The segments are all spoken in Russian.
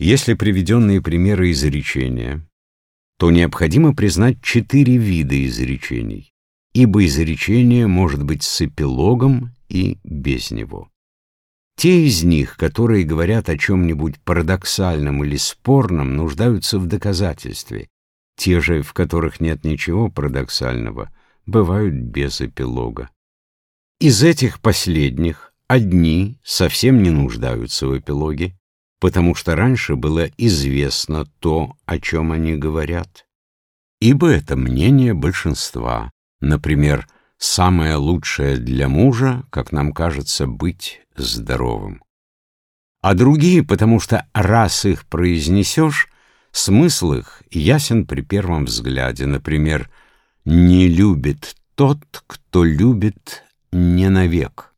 Если приведенные примеры изречения, то необходимо признать четыре вида изречений, ибо изречение может быть с эпилогом и без него. Те из них, которые говорят о чем-нибудь парадоксальном или спорном, нуждаются в доказательстве. Те же, в которых нет ничего парадоксального, бывают без эпилога. Из этих последних одни совсем не нуждаются в эпилоге, потому что раньше было известно то, о чем они говорят. Ибо это мнение большинства. Например, самое лучшее для мужа, как нам кажется, быть здоровым. А другие, потому что раз их произнесешь, смысл их ясен при первом взгляде. Например, «не любит тот, кто любит не навек».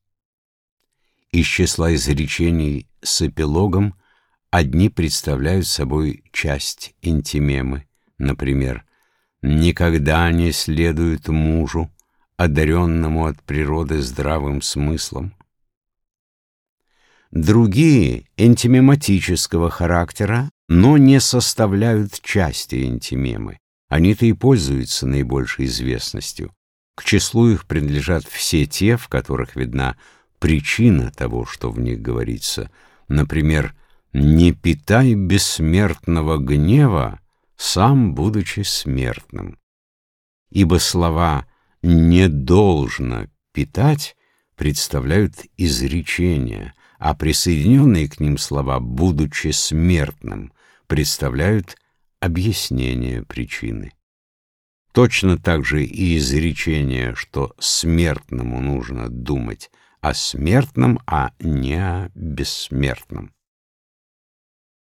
Из числа изречений с эпилогом одни представляют собой часть интимемы. Например, «никогда не следует мужу, одаренному от природы здравым смыслом, Другие энтимематического характера, но не составляют части энтимемы. Они-то и пользуются наибольшей известностью. К числу их принадлежат все те, в которых видна причина того, что в них говорится. Например, «Не питай бессмертного гнева, сам будучи смертным». Ибо слова «не должно питать» представляют изречения – а присоединенные к ним слова «будучи смертным» представляют объяснение причины. Точно так же и изречение, что смертному нужно думать о смертном, а не о бессмертном.